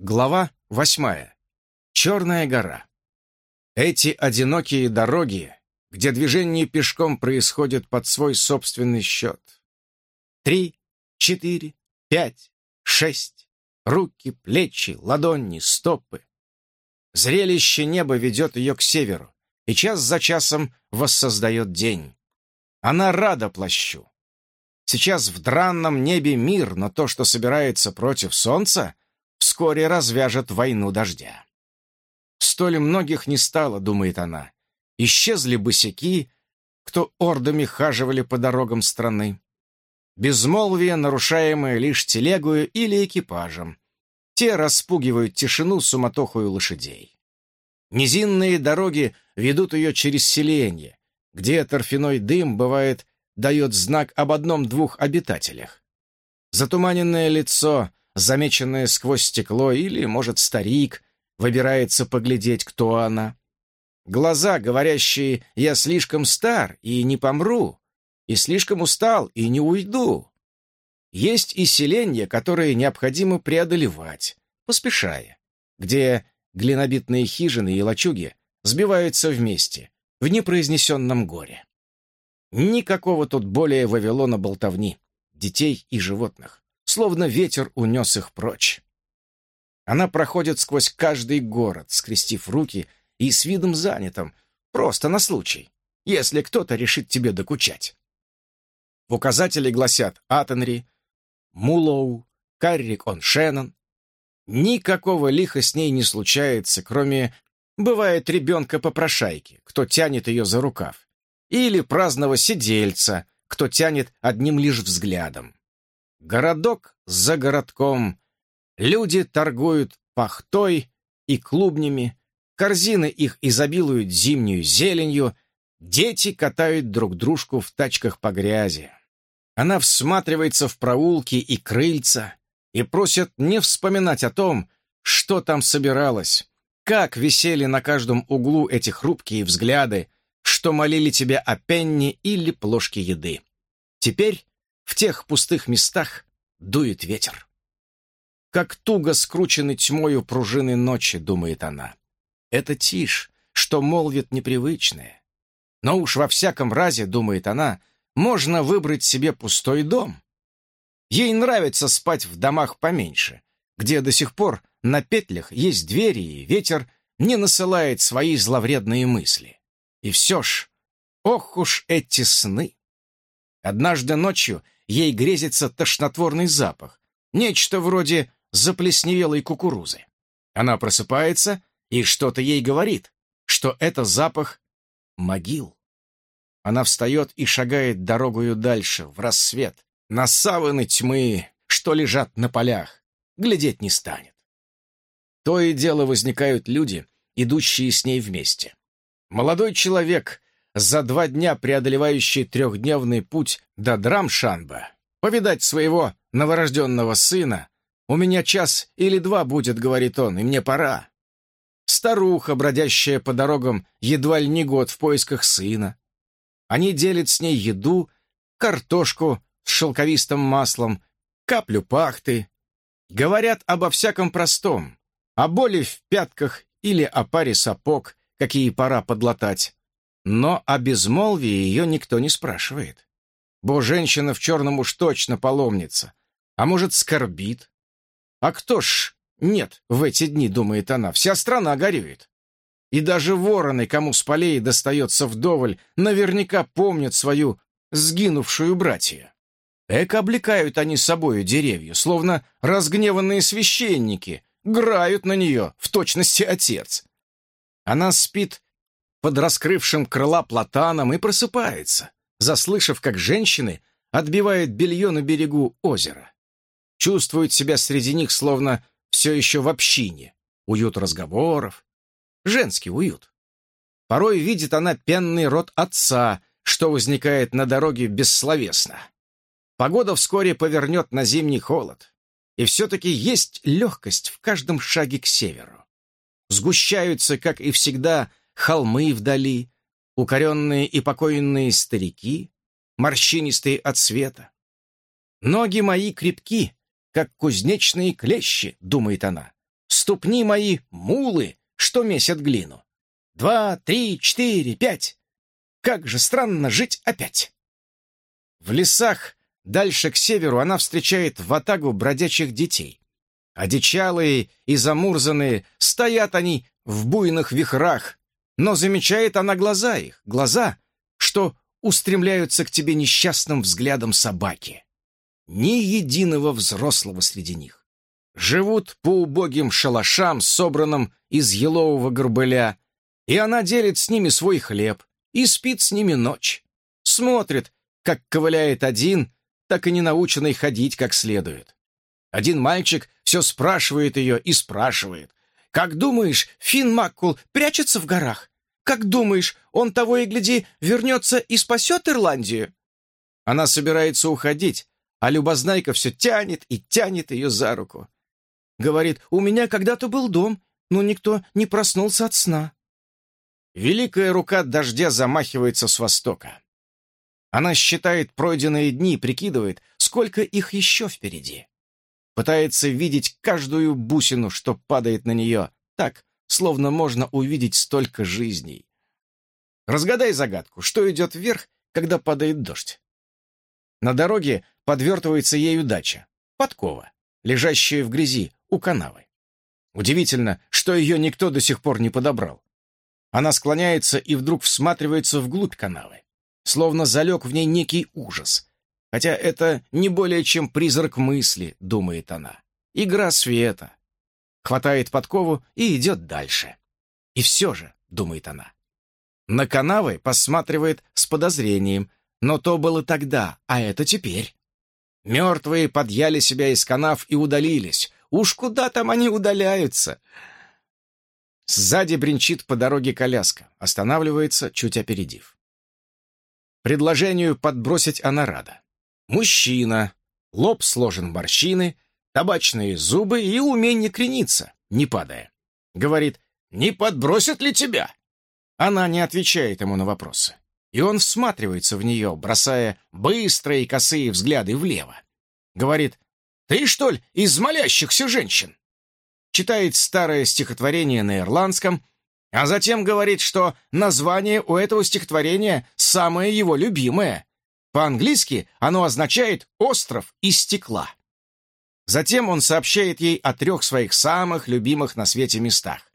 Глава восьмая. Черная гора. Эти одинокие дороги, где движение пешком происходит под свой собственный счет. Три, четыре, пять, шесть. Руки, плечи, ладони, стопы. Зрелище неба ведет ее к северу, и час за часом воссоздает день. Она рада плащу. Сейчас в дранном небе мир, но то, что собирается против солнца, вскоре развяжет войну дождя. Столь многих не стало, думает она. Исчезли босяки, кто ордами хаживали по дорогам страны. Безмолвие, нарушаемое лишь телегою или экипажем. Те распугивают тишину суматохую лошадей. Низинные дороги ведут ее через селение, где торфяной дым, бывает, дает знак об одном-двух обитателях. Затуманенное лицо, замеченное сквозь стекло, или, может, старик, выбирается поглядеть, кто она. Глаза, говорящие «я слишком стар и не помру», и слишком устал и не уйду. Есть и селения, которые необходимо преодолевать, поспешая, где глинобитные хижины и лачуги сбиваются вместе в непроизнесенном горе. Никакого тут более Вавилона болтовни, детей и животных словно ветер унес их прочь. Она проходит сквозь каждый город, скрестив руки и с видом занятым, просто на случай, если кто-то решит тебе докучать. В указателе гласят Атенри, Мулоу, Каррик-он-Шеннон. Никакого лиха с ней не случается, кроме, бывает, ребенка-попрошайки, кто тянет ее за рукав, или праздного сидельца, кто тянет одним лишь взглядом. Городок за городком. Люди торгуют пахтой и клубнями, корзины их изобилуют зимнюю зеленью, дети катают друг дружку в тачках по грязи. Она всматривается в проулки и крыльца и просит не вспоминать о том, что там собиралось, как висели на каждом углу эти хрупкие взгляды, что молили тебя о пенне или плошке еды. Теперь в тех пустых местах дует ветер. Как туго скручены тьмою пружины ночи, думает она. Это тишь, что молвит непривычное. Но уж во всяком разе, думает она, можно выбрать себе пустой дом. Ей нравится спать в домах поменьше, где до сих пор на петлях есть двери, и ветер не насылает свои зловредные мысли. И все ж, ох уж эти сны! Однажды ночью ей грезится тошнотворный запах, нечто вроде заплесневелой кукурузы. Она просыпается, и что-то ей говорит, что это запах могил. Она встает и шагает дорогою дальше, в рассвет, на саваны тьмы, что лежат на полях. Глядеть не станет. То и дело возникают люди, идущие с ней вместе. Молодой человек за два дня преодолевающий трехдневный путь до Драмшанба, повидать своего новорожденного сына, «У меня час или два будет», — говорит он, — «и мне пора». Старуха, бродящая по дорогам едва ли не год в поисках сына. Они делят с ней еду, картошку с шелковистым маслом, каплю пахты. Говорят обо всяком простом, о боли в пятках или о паре сапог, какие пора подлатать. Но о безмолвии ее никто не спрашивает. Бо женщина в черном уж точно паломница. А может, скорбит? А кто ж нет в эти дни, думает она, вся страна горюет. И даже вороны, кому с полей достается вдоволь, наверняка помнят свою сгинувшую братья. Эк облекают они собою деревья, словно разгневанные священники, грают на нее, в точности отец. Она спит под раскрывшим крыла платаном и просыпается, заслышав, как женщины отбивают белье на берегу озера. Чувствует себя среди них, словно все еще в общине. Уют разговоров. Женский уют. Порой видит она пенный рот отца, что возникает на дороге бессловесно. Погода вскоре повернет на зимний холод. И все-таки есть легкость в каждом шаге к северу. Сгущаются, как и всегда, холмы вдали, укоренные и покойные старики, морщинистые от света. Ноги мои крепки, как кузнечные клещи, думает она. ступни мои мулы, что месят глину. Два, три, четыре, пять. Как же странно жить опять. В лесах, дальше к северу, она встречает ватагу бродячих детей. Одичалые и замурзанные, стоят они в буйных вихрах, но замечает она глаза их, глаза, что устремляются к тебе несчастным взглядом собаки. Ни единого взрослого среди них. Живут по убогим шалашам, собранным из елового горбыля, и она делит с ними свой хлеб и спит с ними ночь. Смотрит, как ковыляет один, так и не наученный ходить как следует. Один мальчик все спрашивает ее и спрашивает. «Как думаешь, Финн Маккул прячется в горах? Как думаешь, он того и гляди вернется и спасет Ирландию?» Она собирается уходить, а Любознайка все тянет и тянет ее за руку. Говорит, «У меня когда-то был дом, но никто не проснулся от сна». Великая рука дождя замахивается с востока. Она считает пройденные дни, прикидывает, сколько их еще впереди. Пытается видеть каждую бусину, что падает на нее, так, словно можно увидеть столько жизней. Разгадай загадку, что идет вверх, когда падает дождь. На дороге подвертывается ею дача, подкова, лежащая в грязи у канавы. Удивительно, что ее никто до сих пор не подобрал. Она склоняется и вдруг всматривается вглубь канавы, словно залег в ней некий ужас. Хотя это не более чем призрак мысли, думает она. Игра света. Хватает подкову и идет дальше. И все же, думает она. На канавы посматривает с подозрением, но то было тогда, а это теперь. Мертвые подъяли себя из канав и удалились. Уж куда там они удаляются? Сзади бренчит по дороге коляска, останавливается, чуть опередив. Предложению подбросить она рада. Мужчина, лоб сложен в морщины, табачные зубы и умение крениться, не падая. Говорит, не подбросят ли тебя? Она не отвечает ему на вопросы. И он всматривается в нее, бросая быстрые косые взгляды влево. Говорит, ты, что ли, из молящихся женщин? читает старое стихотворение на ирландском, а затем говорит, что название у этого стихотворения самое его любимое. По-английски оно означает «остров из стекла». Затем он сообщает ей о трех своих самых любимых на свете местах.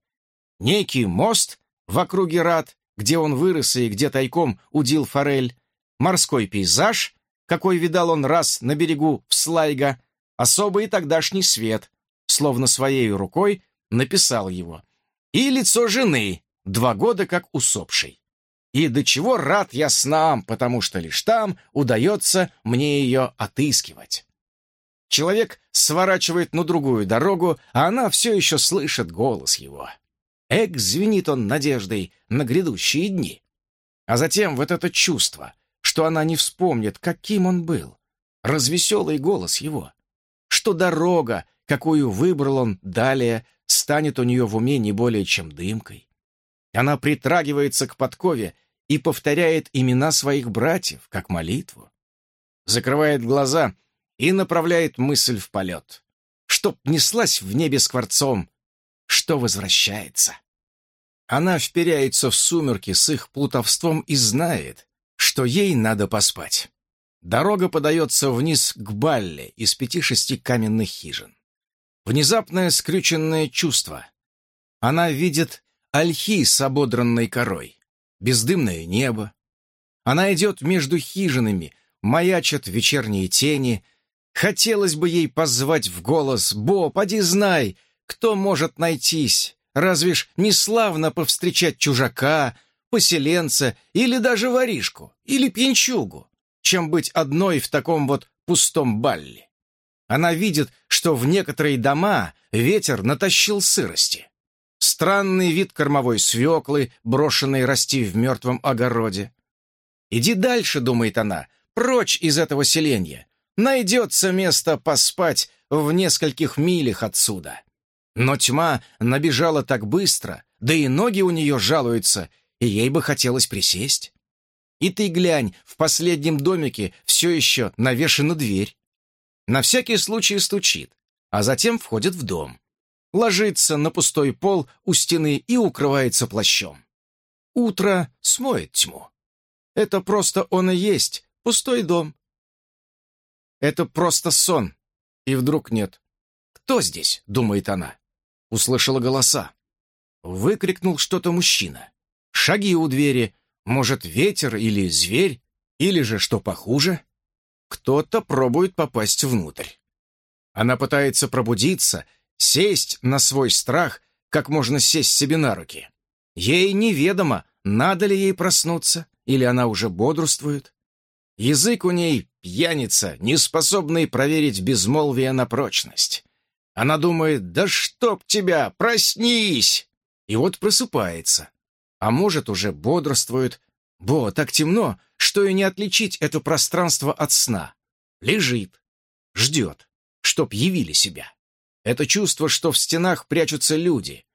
Некий мост в округе Рад, где он вырос и где тайком удил форель, морской пейзаж, какой видал он раз на берегу в Слайга, особый тогдашний свет, словно своей рукой написал его, и лицо жены, два года как усопшей. И до чего рад я снам, потому что лишь там удается мне ее отыскивать. Человек сворачивает на другую дорогу, а она все еще слышит голос его. Эк, звенит он надеждой на грядущие дни. А затем вот это чувство, что она не вспомнит, каким он был. Развеселый голос его. Что дорога, какую выбрал он далее, станет у нее в уме не более чем дымкой. Она притрагивается к подкове и повторяет имена своих братьев, как молитву. Закрывает глаза и направляет мысль в полет. Чтоб неслась в небе скворцом, что возвращается. Она вперяется в сумерки с их плутовством и знает, что ей надо поспать. Дорога подается вниз к Балле из пяти-шести каменных хижин. Внезапное скрюченное чувство. Она видит ольхи с ободранной корой, бездымное небо. Она идет между хижинами, маячат вечерние тени. Хотелось бы ей позвать в голос «Бо, поди знай, кто может найтись? Разве ж не славно повстречать чужака, поселенца или даже воришку, или пьянчугу, чем быть одной в таком вот пустом балле?» Она видит, что в некоторые дома ветер натащил сырости. Странный вид кормовой свеклы, брошенной расти в мертвом огороде. «Иди дальше», — думает она, — «прочь из этого селения. Найдется место поспать в нескольких милях отсюда». Но тьма набежала так быстро, да и ноги у нее жалуются, и ей бы хотелось присесть. И ты глянь, в последнем домике все еще навешена дверь. На всякий случай стучит, а затем входит в дом. Ложится на пустой пол у стены и укрывается плащом. Утро смоет тьму. Это просто он и есть, пустой дом. Это просто сон. И вдруг нет. «Кто здесь?» — думает она. Услышала голоса. Выкрикнул что-то мужчина. Шаги у двери. Может, ветер или зверь? Или же, что похуже, кто-то пробует попасть внутрь. Она пытается пробудиться, сесть на свой страх, как можно сесть себе на руки. Ей неведомо, надо ли ей проснуться, или она уже бодрствует. Язык у ней пьяница, не способный проверить безмолвие на прочность. Она думает, да чтоб тебя, проснись! И вот просыпается. А может, уже бодрствует. Бо, так темно, что и не отличить это пространство от сна. Лежит, ждет, чтоб явили себя. Это чувство, что в стенах прячутся люди.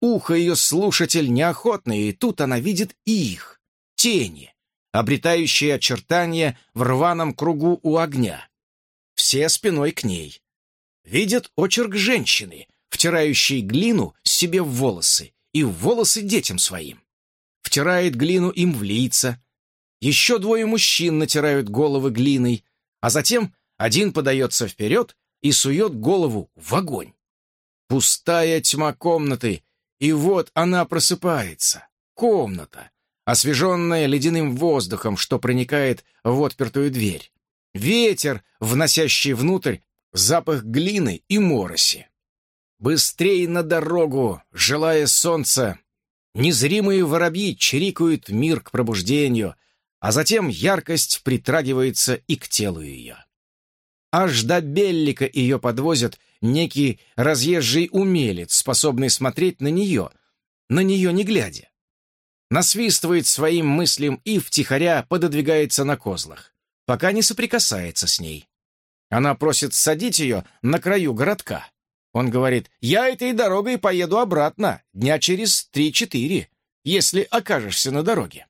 Ухо ее слушатель неохотный, и тут она видит их, тени, обретающие очертания в рваном кругу у огня. Все спиной к ней. Видят очерк женщины, втирающей глину себе в волосы и в волосы детям своим. Втирает глину им в лица. Еще двое мужчин натирают головы глиной, а затем один подается вперед и сует голову в огонь. Пустая тьма комнаты, и вот она просыпается. Комната, освеженная ледяным воздухом, что проникает в отпертую дверь. Ветер, вносящий внутрь запах глины и мороси. Быстрей на дорогу, желая солнца. Незримые воробьи чирикают мир к пробуждению, а затем яркость притрагивается и к телу ее. Аж до Беллика ее подвозят некий разъезжий умелец, способный смотреть на нее, на нее не глядя. Насвистывает своим мыслям и втихаря пододвигается на козлах, пока не соприкасается с ней. Она просит садить ее на краю городка. Он говорит, «Я этой дорогой поеду обратно, дня через три-четыре, если окажешься на дороге».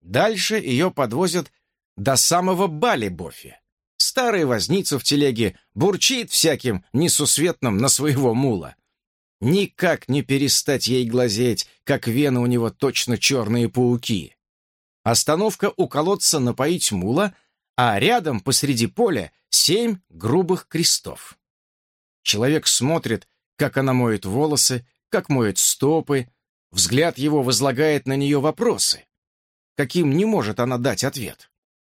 Дальше ее подвозят до самого Бали-Бофи. Старый возница в телеге бурчит всяким несусветным на своего мула. Никак не перестать ей глазеть, как вены у него точно черные пауки. Остановка у колодца напоить мула, а рядом посреди поля семь грубых крестов. Человек смотрит, как она моет волосы, как моет стопы, взгляд его возлагает на нее вопросы, каким не может она дать ответ.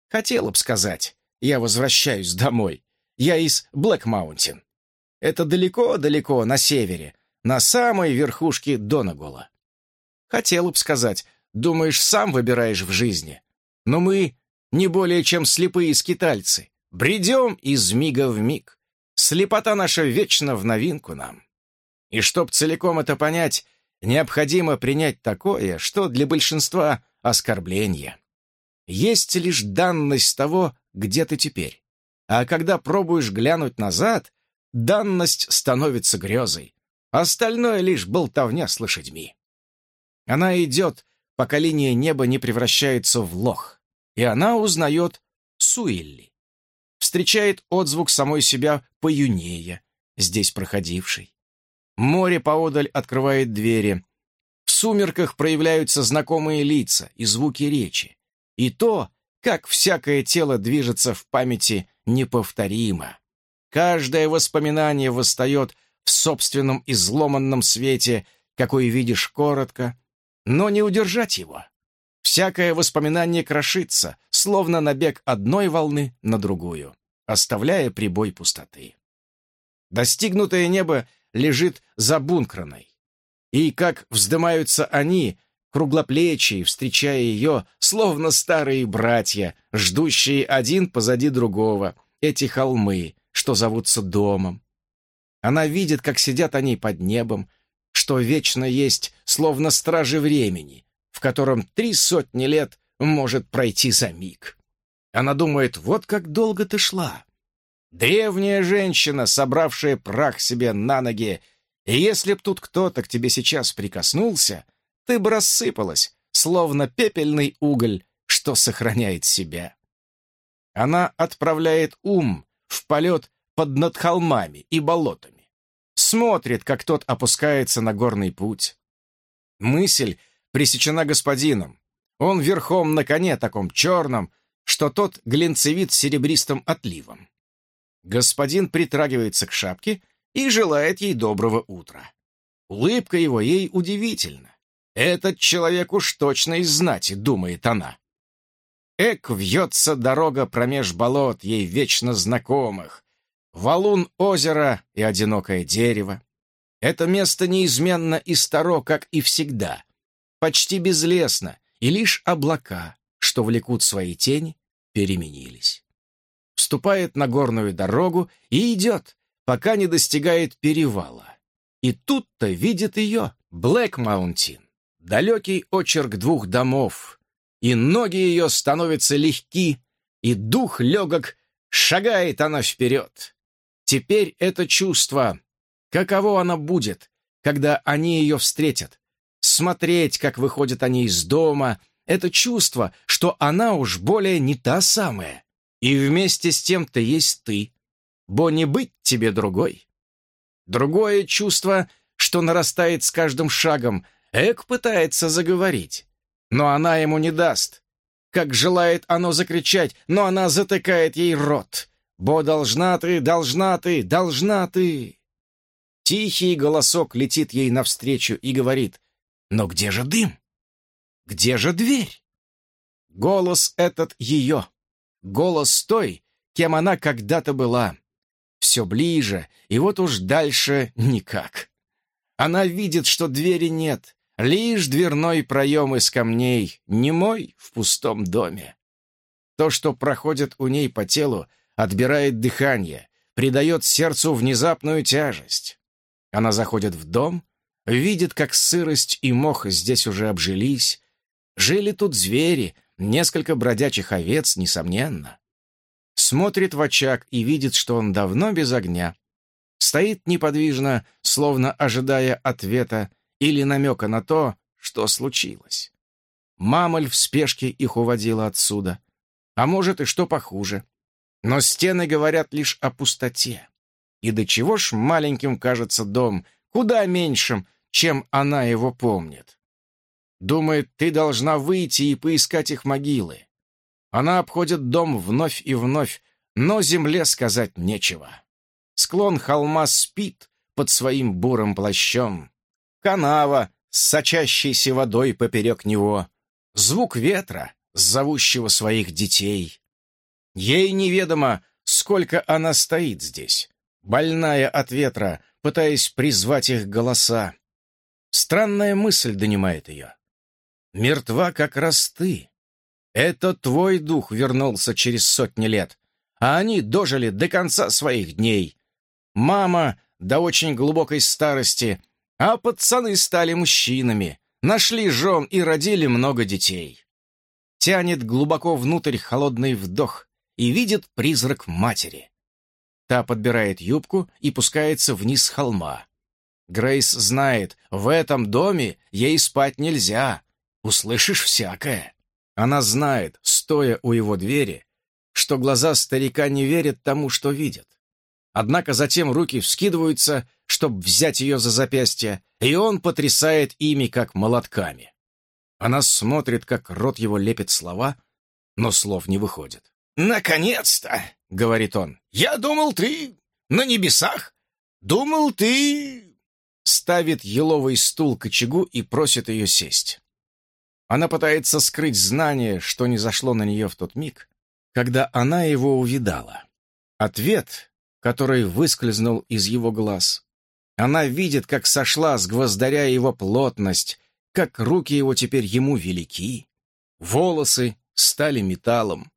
Хотела б сказать, я возвращаюсь домой. Я из Блэк-Маунтин. Это далеко-далеко на севере, на самой верхушке Донегола. Хотела б сказать, думаешь, сам выбираешь в жизни. Но мы не более чем слепые скитальцы. Бредем из мига в миг. Слепота наша вечно в новинку нам. И чтоб целиком это понять, необходимо принять такое, что для большинства оскорбление. Есть лишь данность того, где ты теперь. А когда пробуешь глянуть назад, данность становится грезой. Остальное лишь болтовня с лошадьми. Она идет, пока линия неба не превращается в лох, и она узнает Суилли. Встречает отзвук самой себя поюнее, здесь проходившей. Море поодаль открывает двери. В сумерках проявляются знакомые лица и звуки речи. И то, как всякое тело движется в памяти, неповторимо. Каждое воспоминание восстает в собственном изломанном свете, какой видишь коротко, но не удержать его. Всякое воспоминание крошится, словно набег одной волны на другую, оставляя прибой пустоты. Достигнутое небо лежит забункраной. И как вздымаются они, круглоплечие, встречая ее, словно старые братья, ждущие один позади другого, эти холмы, что зовутся домом. Она видит, как сидят они под небом, что вечно есть, словно стражи времени, в котором три сотни лет может пройти за миг. Она думает, вот как долго ты шла. Древняя женщина, собравшая прах себе на ноги, и если б тут кто-то к тебе сейчас прикоснулся, ты бы рассыпалась, словно пепельный уголь, что сохраняет себя. Она отправляет ум в полет под над холмами и болотами. смотрит, как тот опускается на горный путь. Мысль пресечена господином. Он верхом на коне таком черном, что тот глинцевит серебристым отливом. Господин притрагивается к шапке и желает ей доброго утра. Улыбка его ей удивительна. Этот человек уж точно из знати, думает она. Эк вьется дорога промеж болот, ей вечно знакомых. Валун озера и одинокое дерево. Это место неизменно и старо, как и всегда. Почти безлесно, и лишь облака, что влекут свои тени, переменились. Вступает на горную дорогу и идет, пока не достигает перевала. И тут-то видит ее, Блэк Маунтин, далекий очерк двух домов, и ноги ее становятся легки, и дух легок, шагает она вперед. Теперь это чувство, каково оно будет, когда они ее встретят, смотреть, как выходят они из дома, это чувство, что она уж более не та самая, и вместе с тем-то есть ты, бо не быть тебе другой. Другое чувство, что нарастает с каждым шагом, Эк пытается заговорить, но она ему не даст. Как желает оно закричать, но она затыкает ей рот. «Бо должна ты, должна ты, должна ты!» Тихий голосок летит ей навстречу и говорит, «Но где же дым? Где же дверь?» Голос этот ее, голос той, кем она когда-то была. Все ближе, и вот уж дальше никак. Она видит, что двери нет, Лишь дверной проем из камней, не мой в пустом доме. То, что проходит у ней по телу, отбирает дыхание, придает сердцу внезапную тяжесть. Она заходит в дом, видит, как сырость и мох здесь уже обжились. Жили тут звери, несколько бродячих овец, несомненно. Смотрит в очаг и видит, что он давно без огня. Стоит неподвижно, словно ожидая ответа, или намека на то, что случилось. Мамоль в спешке их уводила отсюда. А может и что похуже. Но стены говорят лишь о пустоте. И до чего ж маленьким кажется дом, куда меньшим, чем она его помнит. Думает, ты должна выйти и поискать их могилы. Она обходит дом вновь и вновь, но земле сказать нечего. Склон холма спит под своим бурым плащом канава с сочащейся водой поперек него, звук ветра, зовущего своих детей. Ей неведомо, сколько она стоит здесь, больная от ветра, пытаясь призвать их голоса. Странная мысль донимает ее. «Мертва как раз ты. Это твой дух вернулся через сотни лет, а они дожили до конца своих дней. Мама до очень глубокой старости а пацаны стали мужчинами, нашли жен и родили много детей. Тянет глубоко внутрь холодный вдох и видит призрак матери. Та подбирает юбку и пускается вниз холма. Грейс знает, в этом доме ей спать нельзя. Услышишь всякое. Она знает, стоя у его двери, что глаза старика не верят тому, что видят. Однако затем руки вскидываются, чтобы взять ее за запястье, и он потрясает ими, как молотками. Она смотрит, как рот его лепит слова, но слов не выходит. «Наконец-то!» — говорит он. «Я думал, ты на небесах! Думал, ты...» Ставит еловый стул к очагу и просит ее сесть. Она пытается скрыть знание, что не зашло на нее в тот миг, когда она его увидала. Ответ который выскользнул из его глаз. Она видит, как сошла с гвоздаря его плотность, как руки его теперь ему велики. Волосы стали металлом,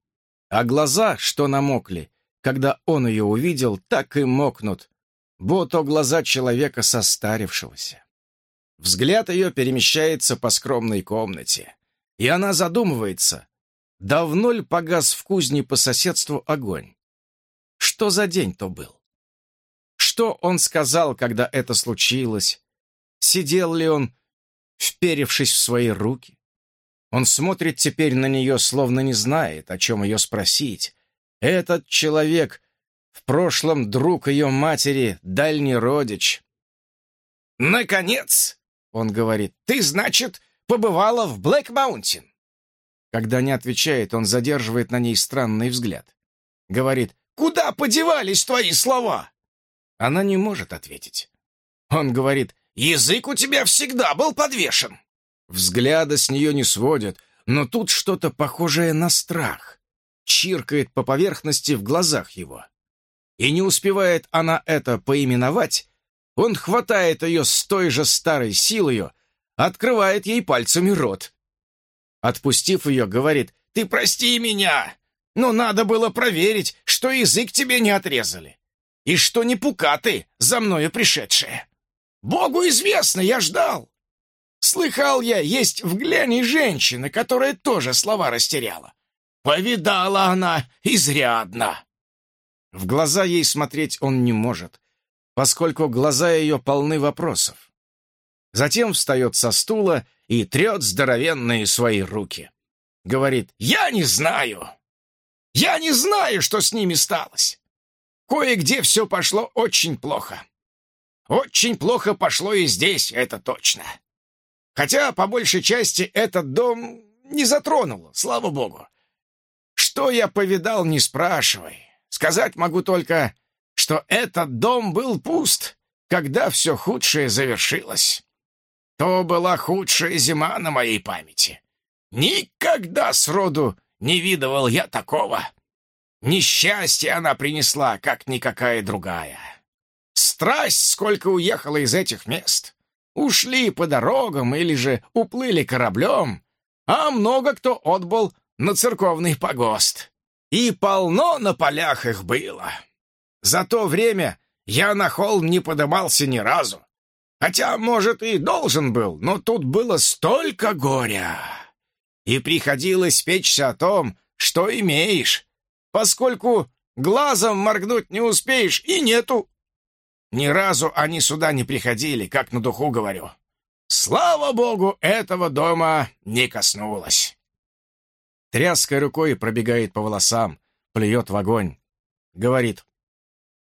а глаза, что намокли, когда он ее увидел, так и мокнут, будто глаза человека состарившегося. Взгляд ее перемещается по скромной комнате, и она задумывается, давно ли погас в кузне по соседству огонь. Что за день то был? Что он сказал, когда это случилось? Сидел ли он, вперевшись в свои руки? Он смотрит теперь на нее, словно не знает, о чем ее спросить. Этот человек, в прошлом друг ее матери, дальний родич, «Наконец!» — он говорит. «Ты, значит, побывала в Блэк-Маунтин?» Когда не отвечает, он задерживает на ней странный взгляд. Говорит, «Куда подевались твои слова?» Она не может ответить. Он говорит, «Язык у тебя всегда был подвешен». Взгляда с нее не сводят, но тут что-то похожее на страх. Чиркает по поверхности в глазах его. И не успевает она это поименовать, он хватает ее с той же старой силою, открывает ей пальцами рот. Отпустив ее, говорит, «Ты прости меня, но надо было проверить, что язык тебе не отрезали, и что не пукаты за мною пришедшие. Богу известно, я ждал. Слыхал я, есть в гляне женщина, которая тоже слова растеряла. Повидала она изрядно». В глаза ей смотреть он не может, поскольку глаза ее полны вопросов. Затем встает со стула и трет здоровенные свои руки. Говорит, «Я не знаю! Я не знаю, что с ними сталось! Кое-где все пошло очень плохо. Очень плохо пошло и здесь, это точно. Хотя, по большей части, этот дом не затронуло, слава богу. Что я повидал, не спрашивай. Сказать могу только, что этот дом был пуст, когда все худшее завершилось. То была худшая зима на моей памяти. Никогда сроду не видывал я такого. Несчастье она принесла, как никакая другая. Страсть, сколько уехала из этих мест. Ушли по дорогам или же уплыли кораблем, а много кто отбыл на церковный погост. И полно на полях их было. За то время я на холм не подымался ни разу. Хотя, может, и должен был, но тут было столько горя. И приходилось печься о том, что имеешь, поскольку глазом моргнуть не успеешь и нету. Ни разу они сюда не приходили, как на духу говорю. Слава богу, этого дома не коснулось. Тряской рукой пробегает по волосам, плюет в огонь. Говорит,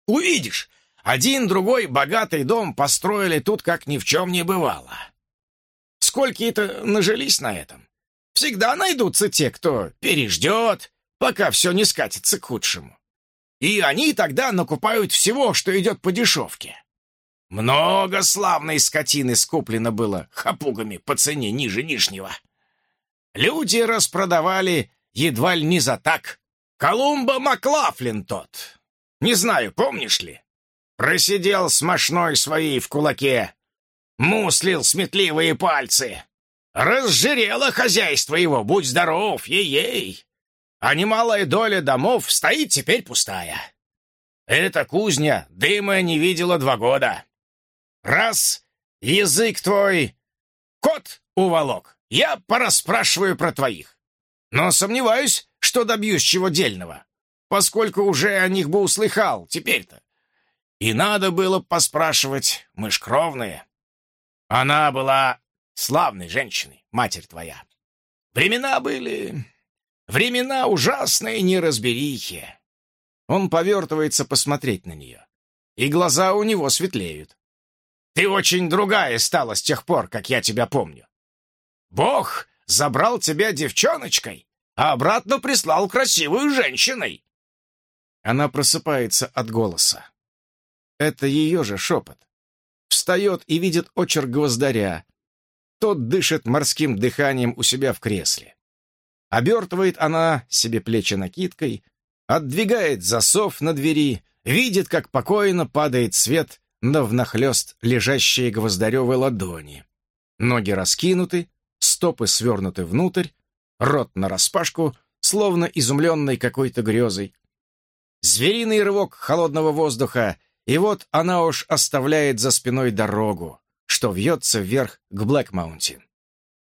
Увидишь, один другой богатый дом построили тут, как ни в чем не бывало. Сколько-то нажились на этом. Всегда найдутся те, кто переждет, пока все не скатится к худшему. И они тогда накупают всего, что идет по дешевке. Много славной скотины скуплено было хапугами по цене ниже нижнего. Люди распродавали едва ли не за так. Колумба Маклафлин тот, не знаю, помнишь ли? Просидел с мошной своей в кулаке, муслил сметливые пальцы. Разжирело хозяйство его, будь здоров, ей-ей. А немалая доля домов стоит теперь пустая. Эта кузня дыма не видела два года. Раз язык твой кот уволок, я пораспрашиваю про твоих. Но сомневаюсь, что добьюсь чего дельного поскольку уже о них бы услыхал теперь-то. И надо было поспрашивать, мы ж кровные. Она была славной женщиной, матерь твоя. Времена были... Времена ужасные неразберихи. Он повертывается посмотреть на нее, и глаза у него светлеют. Ты очень другая стала с тех пор, как я тебя помню. Бог забрал тебя девчоночкой, а обратно прислал красивую женщиной. Она просыпается от голоса. Это ее же шепот. Встает и видит очерк гвоздаря. Тот дышит морским дыханием у себя в кресле. Обертывает она себе плечи накидкой, отдвигает засов на двери, видит, как покойно падает свет на внахлёст лежащие гвоздаревы ладони. Ноги раскинуты, стопы свернуты внутрь, рот нараспашку, словно изумленный какой-то грезой. Звериный рывок холодного воздуха, и вот она уж оставляет за спиной дорогу, что вьется вверх к Блэк-Маунтин.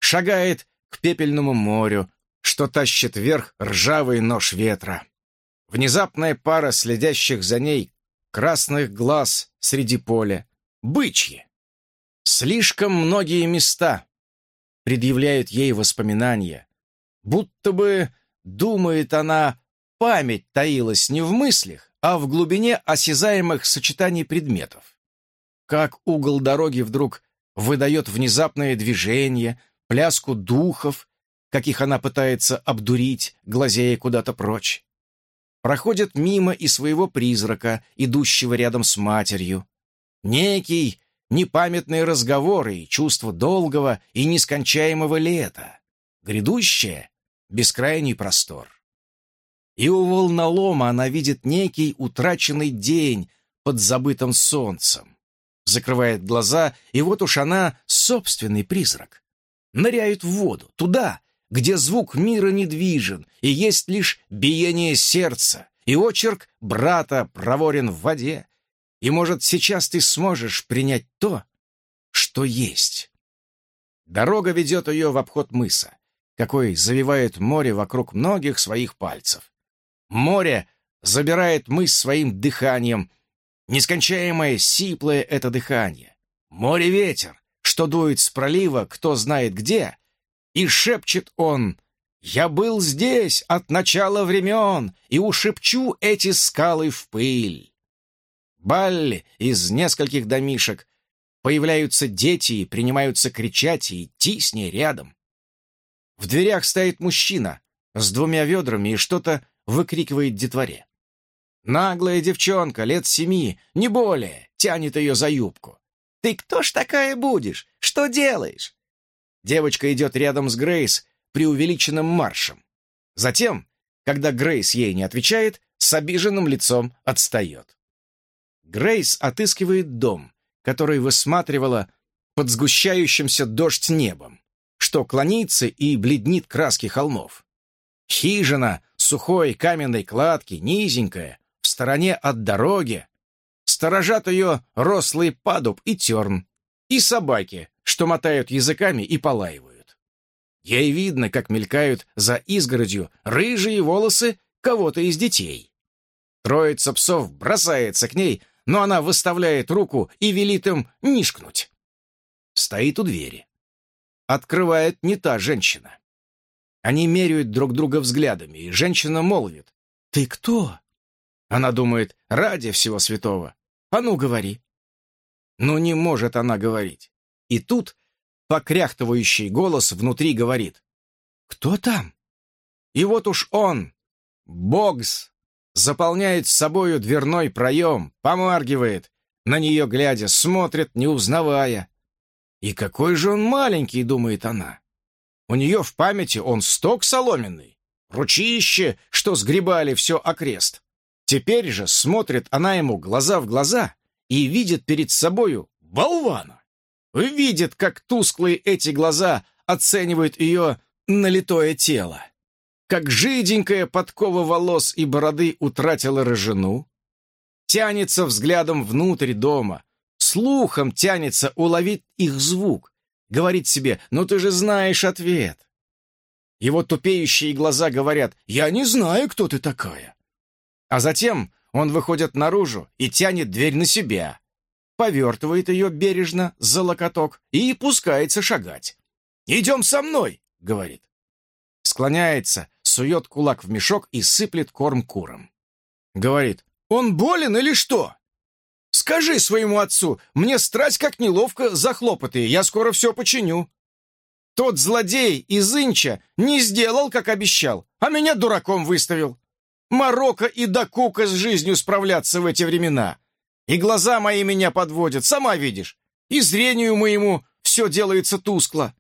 Шагает к пепельному морю, что тащит вверх ржавый нож ветра. Внезапная пара следящих за ней красных глаз среди поля. Бычьи. Слишком многие места предъявляют ей воспоминания. Будто бы, думает она, память таилась не в мыслях, а в глубине осязаемых сочетаний предметов. как угол дороги вдруг выдает внезапное движение, пляску духов, каких она пытается обдурить, глазея куда-то прочь. Проходит мимо и своего призрака, идущего рядом с матерью. Некий непамятные разговоры и чувство долгого и нескончаемого лета. Грядущее — бескрайний простор. И у волнолома она видит некий утраченный день под забытым солнцем. Закрывает глаза, и вот уж она собственный призрак. Ныряет в воду, туда, где звук мира недвижен, и есть лишь биение сердца, и очерк брата проворен в воде. И, может, сейчас ты сможешь принять то, что есть. Дорога ведет ее в обход мыса, какой завивает море вокруг многих своих пальцев. Море забирает мыс своим дыханием, нескончаемое сиплое это дыхание. Море-ветер, что дует с пролива, кто знает где, и шепчет он «Я был здесь от начала времен и ушепчу эти скалы в пыль». Балли из нескольких домишек появляются дети и принимаются кричать и идти с ней рядом. В дверях стоит мужчина с двумя ведрами и что-то выкрикивает детворе. Наглая девчонка, лет семи, не более, тянет ее за юбку. «Ты кто ж такая будешь? Что делаешь?» Девочка идет рядом с Грейс преувеличенным маршем. Затем, когда Грейс ей не отвечает, с обиженным лицом отстает. Грейс отыскивает дом, который высматривала под сгущающимся дождь небом, что клонится и бледнит краски холмов. Хижина сухой каменной кладки, низенькая, в стороне от дороги. Сторожат ее рослый падуб и терн, и собаки, что мотают языками и полаивают. Ей видно, как мелькают за изгородью рыжие волосы кого-то из детей. Троица псов бросается к ней, но она выставляет руку и велит им нишкнуть. Стоит у двери. Открывает не та женщина. Они меряют друг друга взглядами, и женщина молвит. «Ты кто?» Она думает, ради всего святого. «А ну, говори». Но не может она говорить. И тут покряхтывающий голос внутри говорит. «Кто там?» И вот уж он, Богс, заполняет собою дверной проем, помаргивает, на нее глядя, смотрит, не узнавая. И какой же он маленький, думает она. У нее в памяти он сток соломенный, ручище, что сгребали все окрест. Теперь же смотрит она ему глаза в глаза и видит перед собою болвана видит, как тусклые эти глаза оценивают ее налитое тело, как жиденькая подкова волос и бороды утратила рыжину, тянется взглядом внутрь дома, слухом тянется уловить их звук, говорит себе «ну ты же знаешь ответ». Его тупеющие глаза говорят «я не знаю, кто ты такая». А затем он выходит наружу и тянет дверь на себя, повертывает ее бережно за локоток и пускается шагать. «Идем со мной!» — говорит. Склоняется, сует кулак в мешок и сыплет корм курам. Говорит, «Он болен или что?» «Скажи своему отцу, мне страсть как неловко за хлопоты, я скоро все починю». Тот злодей из Инча не сделал, как обещал, а меня дураком выставил. Марокко и Дакука с жизнью справляться в эти времена. И глаза мои меня подводят, сама видишь. И зрению моему все делается тускло.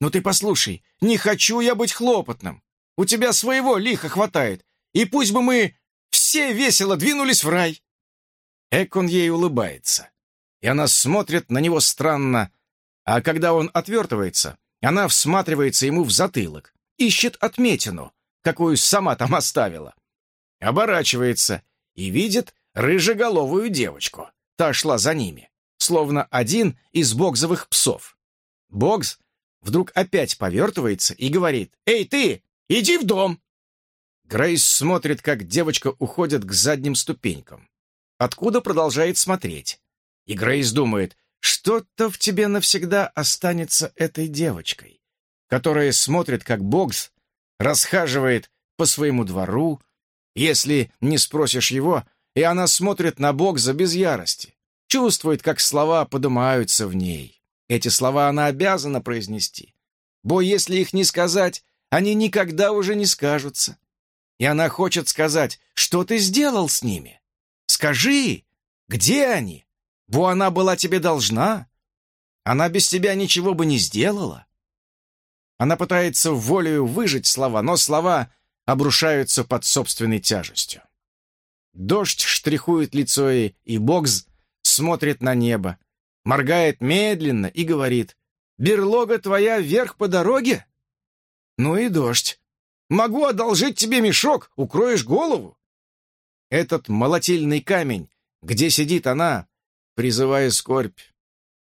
Но ты послушай, не хочу я быть хлопотным. У тебя своего лиха хватает. И пусть бы мы все весело двинулись в рай. Экон ей улыбается. И она смотрит на него странно. А когда он отвертывается, она всматривается ему в затылок, ищет отметину, какую сама там оставила. Оборачивается и видит, рыжеголовую девочку. Та шла за ними, словно один из боксовых псов. Бокс вдруг опять повертывается и говорит «Эй, ты, иди в дом!» Грейс смотрит, как девочка уходит к задним ступенькам. Откуда продолжает смотреть. И Грейс думает, что-то в тебе навсегда останется этой девочкой, которая смотрит, как Бокс расхаживает по своему двору. Если не спросишь его, и она смотрит на Богза без ярости. чувствует, как слова поднимаются в ней. Эти слова она обязана произнести. Бо если их не сказать, они никогда уже не скажутся. И она хочет сказать, что ты сделал с ними. Скажи, где они? Бо она была тебе должна. Она без тебя ничего бы не сделала. Она пытается волею выжить слова, но слова обрушаются под собственной тяжестью. Дождь штрихует лицо ей, и Бокс смотрит на небо, моргает медленно и говорит, «Берлога твоя вверх по дороге?» «Ну и дождь. Могу одолжить тебе мешок, укроешь голову». Этот молотильный камень, где сидит она, призывая скорбь.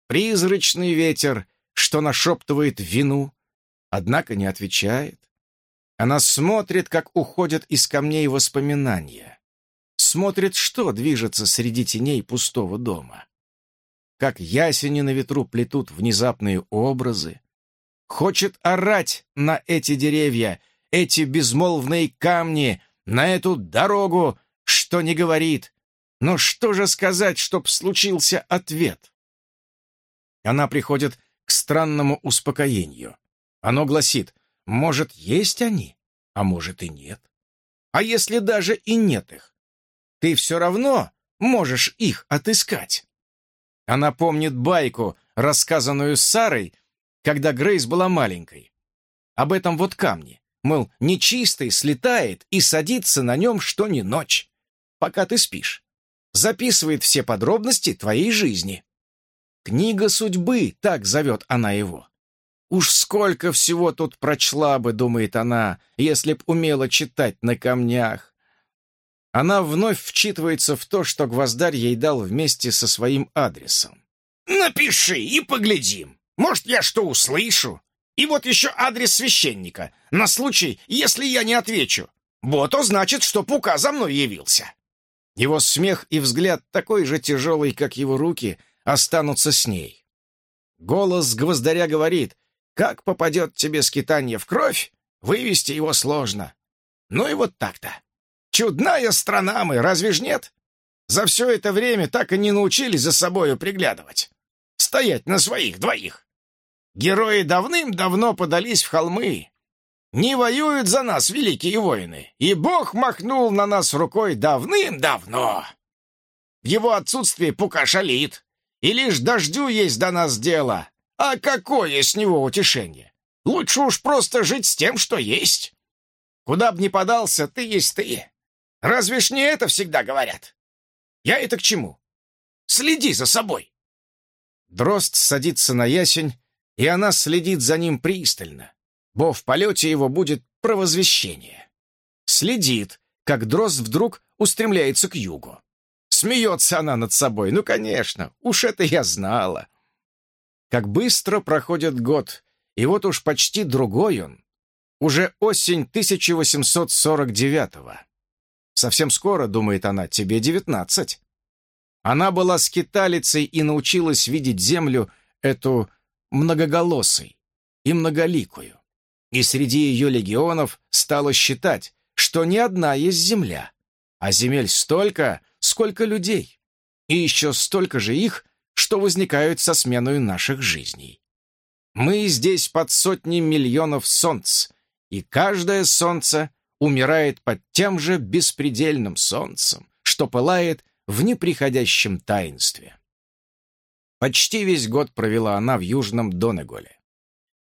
Призрачный ветер, что нашептывает вину, однако не отвечает. Она смотрит, как уходят из камней воспоминания. Смотрит, что движется среди теней пустого дома. Как ясени на ветру плетут внезапные образы. Хочет орать на эти деревья, эти безмолвные камни, на эту дорогу, что не говорит. Но что же сказать, чтоб случился ответ? Она приходит к странному успокоению. Оно гласит, может, есть они, а может и нет. А если даже и нет их, ты все равно можешь их отыскать. Она помнит байку, рассказанную Сарой, когда Грейс была маленькой. Об этом вот камне. Мол, нечистый слетает и садится на нем что ни ночь, пока ты спишь. Записывает все подробности твоей жизни. Книга судьбы, так зовет она его. Уж сколько всего тут прочла бы, думает она, если б умела читать на камнях. Она вновь вчитывается в то, что Гвоздарь ей дал вместе со своим адресом. «Напиши и поглядим. Может, я что услышу. И вот еще адрес священника, на случай, если я не отвечу. Вот то значит, что Пука за мной явился». Его смех и взгляд, такой же тяжелый, как его руки, останутся с ней. Голос Гвоздаря говорит, «Как попадет тебе скитание в кровь, вывести его сложно». Ну и вот так-то. Чудная страна мы, разве ж нет? За все это время так и не научились за собою приглядывать. Стоять на своих двоих. Герои давным-давно подались в холмы. Не воюют за нас великие воины, и Бог махнул на нас рукой давным-давно. В его отсутствии Пука шалит, и лишь дождю есть до нас дело. А какое с него утешение? Лучше уж просто жить с тем, что есть. Куда б ни подался, ты есть ты. Разве ж не это всегда говорят? Я это к чему? Следи за собой. Дрозд садится на ясень, и она следит за ним пристально, бо в полете его будет провозвещение. Следит, как дрозд вдруг устремляется к югу. Смеется она над собой. Ну, конечно, уж это я знала. Как быстро проходит год, и вот уж почти другой он. Уже осень 1849-го. Совсем скоро, думает она, тебе девятнадцать. Она была скиталицей и научилась видеть землю эту многоголосой и многоликую. И среди ее легионов стала считать, что не одна есть земля, а земель столько, сколько людей, и еще столько же их, что возникают со сменой наших жизней. Мы здесь под сотни миллионов солнц, и каждое солнце умирает под тем же беспредельным солнцем, что пылает в неприходящем таинстве. Почти весь год провела она в Южном Донеголе.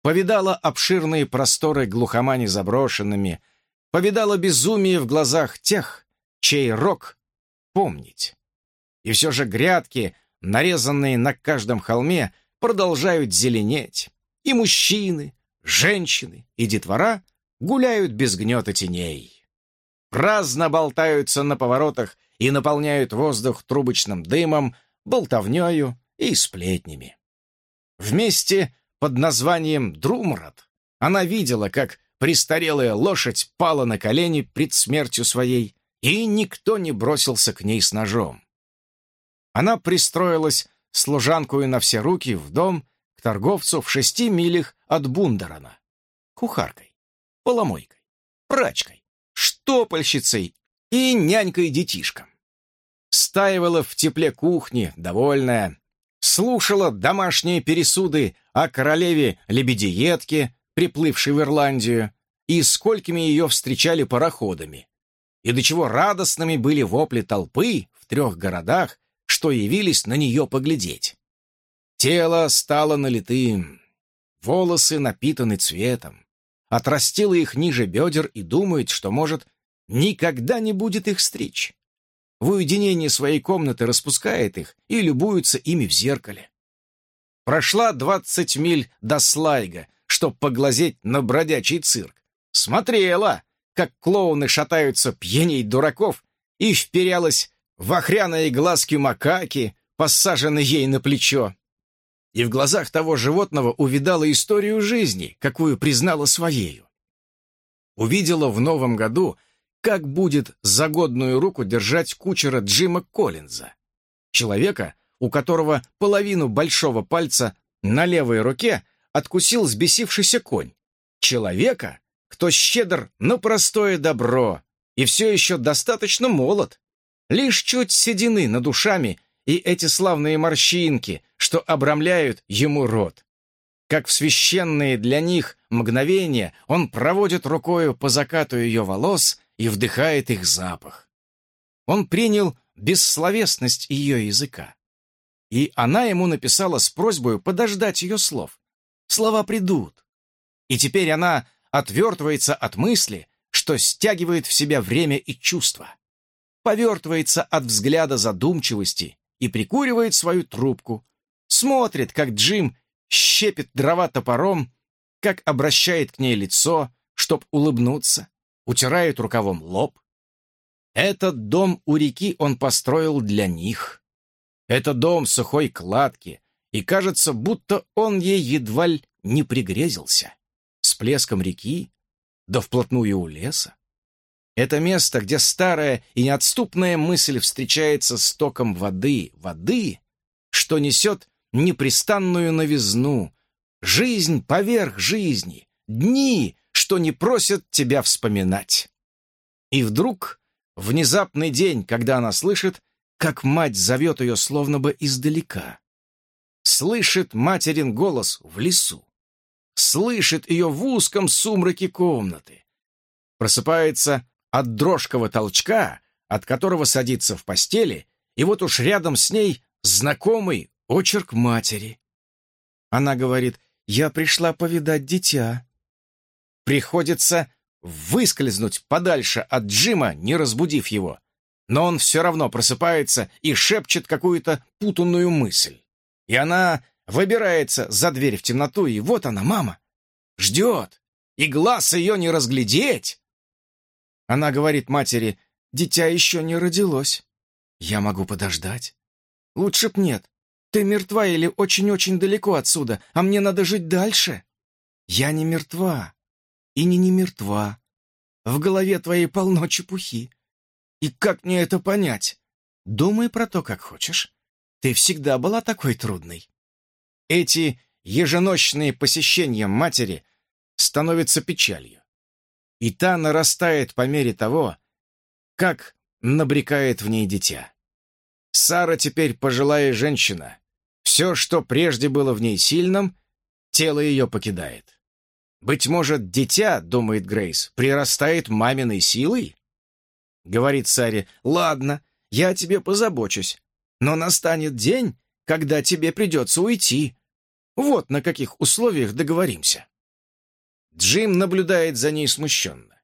Повидала обширные просторы глухомани заброшенными, повидала безумие в глазах тех, чей рок помнить. И все же грядки, нарезанные на каждом холме, продолжают зеленеть, и мужчины, женщины и детвора гуляют без гнета теней. Праздно болтаются на поворотах и наполняют воздух трубочным дымом, болтовнёю и сплетнями. Вместе под названием Друмрад она видела, как престарелая лошадь пала на колени пред смертью своей, и никто не бросился к ней с ножом. Она пристроилась служанкую на все руки в дом к торговцу в шести милях от Бундерана, кухаркой поломойкой, прачкой, штопальщицей и нянькой детишкам. стаивала в тепле кухни, довольная, слушала домашние пересуды о королеве-лебедиетке, приплывшей в Ирландию, и сколькими ее встречали пароходами, и до чего радостными были вопли толпы в трех городах, что явились на нее поглядеть. Тело стало налитым, волосы напитаны цветом, отрастила их ниже бедер и думает, что, может, никогда не будет их стричь. В уединении своей комнаты распускает их и любуется ими в зеркале. Прошла двадцать миль до Слайга, чтоб поглазеть на бродячий цирк. Смотрела, как клоуны шатаются пьяней дураков, и вперялась в охряные глазки макаки, посаженной ей на плечо. И в глазах того животного увидала историю жизни, какую признала своею. Увидела в новом году, как будет за годную руку держать кучера Джима Коллинза, человека, у которого половину большого пальца на левой руке откусил сбесившийся конь, человека, кто щедр на простое добро и все еще достаточно молод. Лишь чуть седины над душами и эти славные морщинки, что обрамляют ему рот. Как в священные для них мгновения он проводит рукою по закату ее волос и вдыхает их запах. Он принял бессловесность ее языка. И она ему написала с просьбой подождать ее слов. Слова придут. И теперь она отвертывается от мысли, что стягивает в себя время и чувства, повертывается от взгляда задумчивости и прикуривает свою трубку, смотрит, как Джим щепит дрова топором, как обращает к ней лицо, чтоб улыбнуться, утирает рукавом лоб. Этот дом у реки он построил для них. Это дом сухой кладки, и кажется, будто он ей едва ли не пригрезился с плеском реки, да вплотную у леса. Это место, где старая и неотступная мысль встречается с током воды, воды, что несет непрестанную новизну, жизнь поверх жизни, дни, что не просят тебя вспоминать. И вдруг, внезапный день, когда она слышит, как мать зовет ее словно бы издалека. Слышит материн голос в лесу слышит ее в узком сумраке комнаты. Просыпается от дрожкого толчка, от которого садится в постели, и вот уж рядом с ней знакомый очерк матери. Она говорит, «Я пришла повидать дитя». Приходится выскользнуть подальше от Джима, не разбудив его. Но он все равно просыпается и шепчет какую-то путанную мысль. И она Выбирается за дверь в темноту, и вот она, мама. Ждет, и глаз ее не разглядеть. Она говорит матери, дитя еще не родилось. Я могу подождать. Лучше б нет. Ты мертва или очень-очень далеко отсюда, а мне надо жить дальше. Я не мертва и не не мертва. В голове твоей полно чепухи. И как мне это понять? Думай про то, как хочешь. Ты всегда была такой трудной. Эти еженочные посещения матери становятся печалью. И та нарастает по мере того, как набрекает в ней дитя. Сара теперь пожилая женщина. Все, что прежде было в ней сильным, тело ее покидает. Быть может, дитя, думает Грейс, прирастает маминой силой? Говорит Саре, ладно, я о тебе позабочусь, но настанет день, когда тебе придется уйти. Вот на каких условиях договоримся. Джим наблюдает за ней смущенно.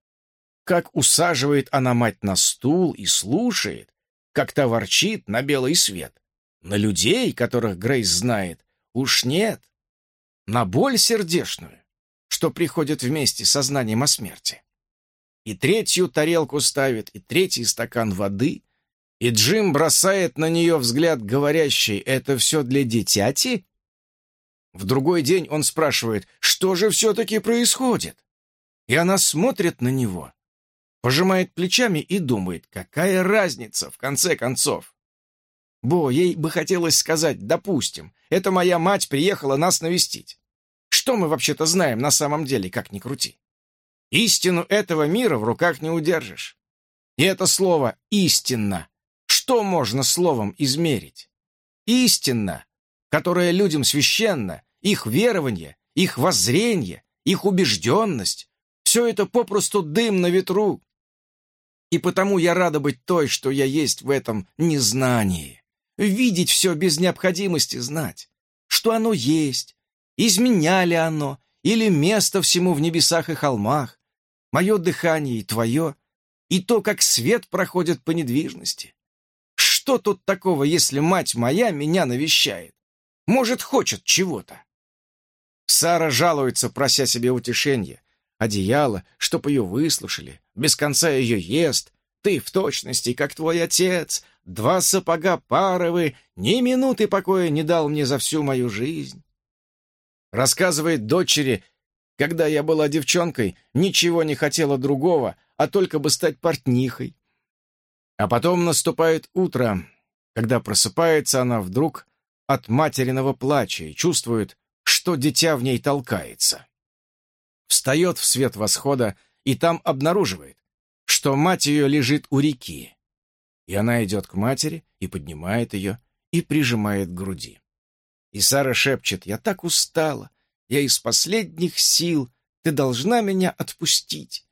Как усаживает она мать на стул и слушает, как та ворчит на белый свет. На людей, которых Грейс знает, уж нет. На боль сердечную, что приходит вместе со знанием о смерти. И третью тарелку ставит, и третий стакан воды, и Джим бросает на нее взгляд, говорящий, «Это все для дитяти?» В другой день он спрашивает, что же все-таки происходит? И она смотрит на него, пожимает плечами и думает, какая разница в конце концов. Бо, ей бы хотелось сказать, допустим, это моя мать приехала нас навестить. Что мы вообще-то знаем на самом деле, как ни крути? Истину этого мира в руках не удержишь. И это слово «истинно» Что можно словом измерить? Истинно, которая людям священна, их верование, их воззрение, их убежденность, все это попросту дым на ветру. И потому я рада быть той, что я есть в этом незнании. Видеть все без необходимости знать, что оно есть, изменяли оно, или место всему в небесах и холмах, мое дыхание и твое, и то, как свет проходит по недвижности. Что тут такого, если мать моя меня навещает? Может, хочет чего-то? Сара жалуется, прося себе утешения. Одеяло, чтоб ее выслушали, без конца ее ест. Ты в точности, как твой отец. Два сапога паровы, ни минуты покоя не дал мне за всю мою жизнь. Рассказывает дочери, когда я была девчонкой, ничего не хотела другого, а только бы стать портнихой. А потом наступает утро, когда просыпается она вдруг от материного плача и чувствует, что дитя в ней толкается. Встает в свет восхода и там обнаруживает, что мать ее лежит у реки. И она идет к матери и поднимает ее и прижимает к груди. И Сара шепчет, «Я так устала, я из последних сил, ты должна меня отпустить».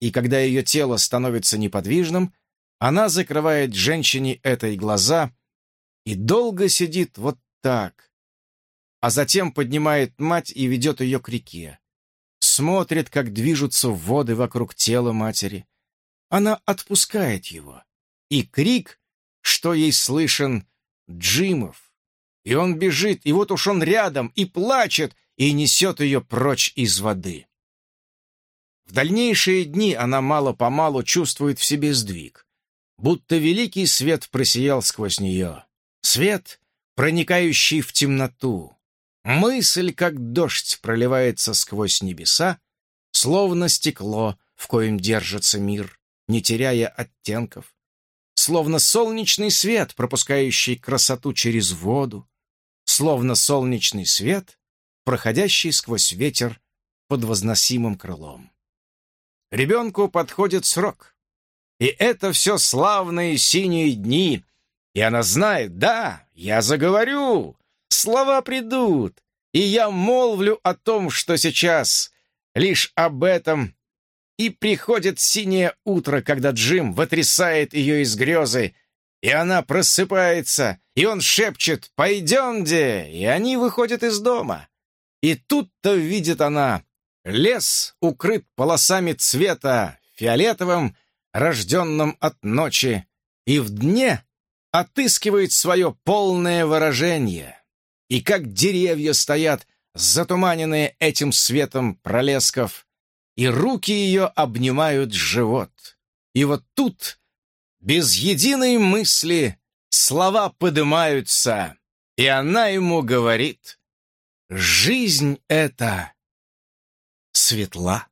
И когда ее тело становится неподвижным, она закрывает женщине этой глаза и долго сидит вот так, а затем поднимает мать и ведет ее к реке. Смотрит, как движутся воды вокруг тела матери. Она отпускает его, и крик, что ей слышен, Джимов, и он бежит, и вот уж он рядом, и плачет, и несет ее прочь из воды. В дальнейшие дни она мало-помалу чувствует в себе сдвиг, будто великий свет просиял сквозь нее. Свет, проникающий в темноту. Мысль, как дождь, проливается сквозь небеса, словно стекло, в коем держится мир, не теряя оттенков, словно солнечный свет, пропускающий красоту через воду, словно солнечный свет, проходящий сквозь ветер под возносимым крылом. Ребенку подходит срок, и это все славные синие дни, и она знает, да, я заговорю, слова придут, и я молвлю о том, что сейчас, лишь об этом, и приходит синее утро, когда Джим вытрясает ее из грезы, и она просыпается, и он шепчет «Пойдемте!» И они выходят из дома. И тут-то видит она, лес укрыт полосами цвета, фиолетовым, рожденным от ночи, и в дне отыскивает свое полное выражение. И как деревья стоят, затуманенные этим светом пролесков, и руки ее обнимают живот. И вот тут без единой мысли слова поднимаются, и она ему говорит, «Жизнь эта светла».